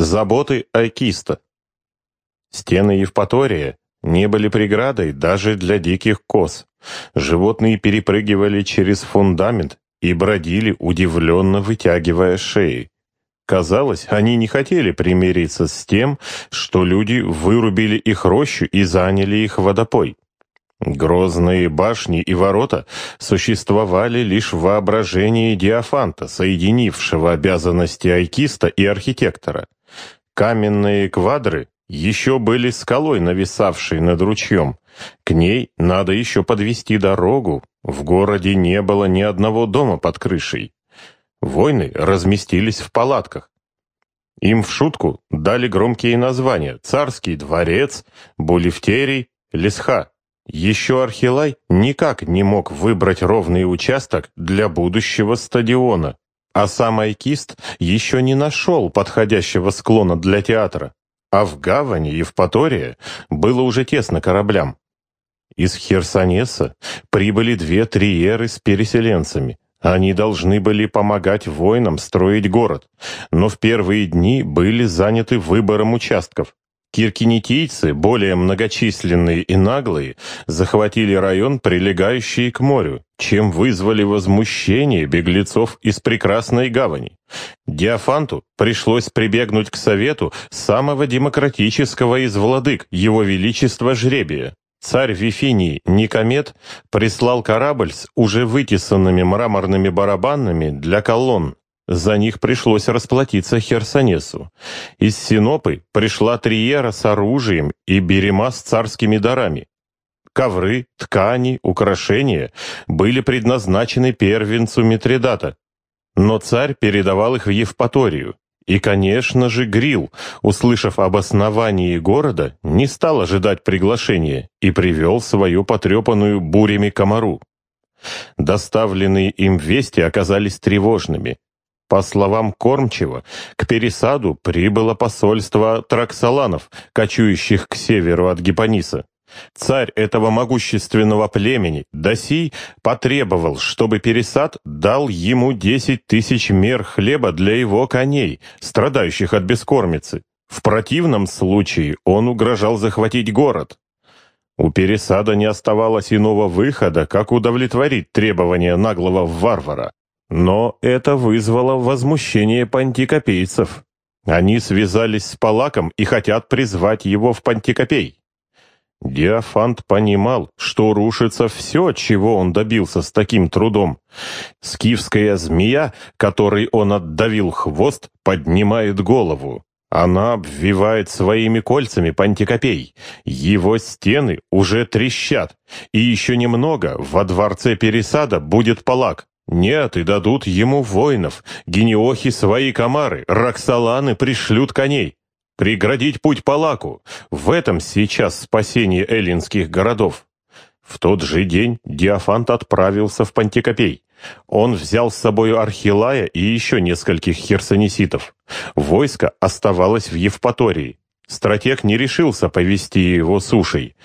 Заботы Айкиста. Стены Евпатория не были преградой даже для диких коз. Животные перепрыгивали через фундамент и бродили, удивленно вытягивая шеи. Казалось, они не хотели примириться с тем, что люди вырубили их рощу и заняли их водопой. Грозные башни и ворота существовали лишь в воображении Диафанта, соединившего обязанности айкиста и архитектора. Каменные квадры еще были скалой, нависавшей над ручьем. К ней надо еще подвести дорогу. В городе не было ни одного дома под крышей. Войны разместились в палатках. Им в шутку дали громкие названия «Царский дворец», «Булифтерий», «Лесха». Еще Архилай никак не мог выбрать ровный участок для будущего стадиона, а сам Айкист еще не нашел подходящего склона для театра, а в гавани Евпатория было уже тесно кораблям. Из Херсонеса прибыли две триеры с переселенцами. Они должны были помогать воинам строить город, но в первые дни были заняты выбором участков. Киркинетийцы, более многочисленные и наглые, захватили район, прилегающий к морю, чем вызвали возмущение беглецов из прекрасной гавани. Диафанту пришлось прибегнуть к совету самого демократического из владык, его величества Жребия. Царь Вифинии Никомед прислал корабль с уже вытесанными мраморными барабанами для колонн, за них пришлось расплатиться Херсонесу. Из Синопы пришла Триера с оружием и Берема с царскими дарами. Ковры, ткани, украшения были предназначены первенцу Митридата, но царь передавал их в Евпаторию. И, конечно же, Грил, услышав об основании города, не стал ожидать приглашения и привел свою потрепанную бурями комару. Доставленные им вести оказались тревожными. По словам Кормчева, к пересаду прибыло посольство траксаланов, кочующих к северу от Гипониса. Царь этого могущественного племени, Досий, потребовал, чтобы пересад дал ему десять тысяч мер хлеба для его коней, страдающих от бескормицы. В противном случае он угрожал захватить город. У пересада не оставалось иного выхода, как удовлетворить требования наглого варвара. Но это вызвало возмущение пантикопейцев. Они связались с Палаком и хотят призвать его в пантикопей. Диафант понимал, что рушится все, чего он добился с таким трудом. Скифская змея, которой он отдавил хвост, поднимает голову. Она обвивает своими кольцами пантикопей. Его стены уже трещат. И еще немного во дворце Пересада будет Палак. Нет, и дадут ему воинов, гениохи свои комары, роксоланы пришлют коней. Преградить путь Палаку — в этом сейчас спасение эллинских городов. В тот же день Диафант отправился в Пантикопей. Он взял с собой Архилая и еще нескольких херсонеситов. Войско оставалось в Евпатории. Стратег не решился повести его сушей,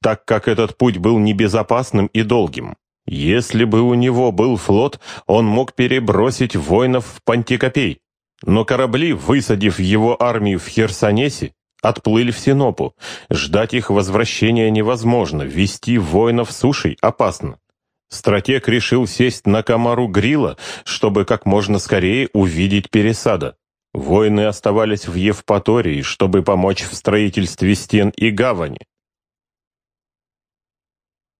так как этот путь был небезопасным и долгим. Если бы у него был флот, он мог перебросить воинов в Пантикопей. Но корабли, высадив его армию в Херсонесе, отплыли в Синопу. Ждать их возвращения невозможно, вести воинов сушей опасно. Стратег решил сесть на комару Грила, чтобы как можно скорее увидеть пересада. Воины оставались в Евпатории, чтобы помочь в строительстве стен и гавани.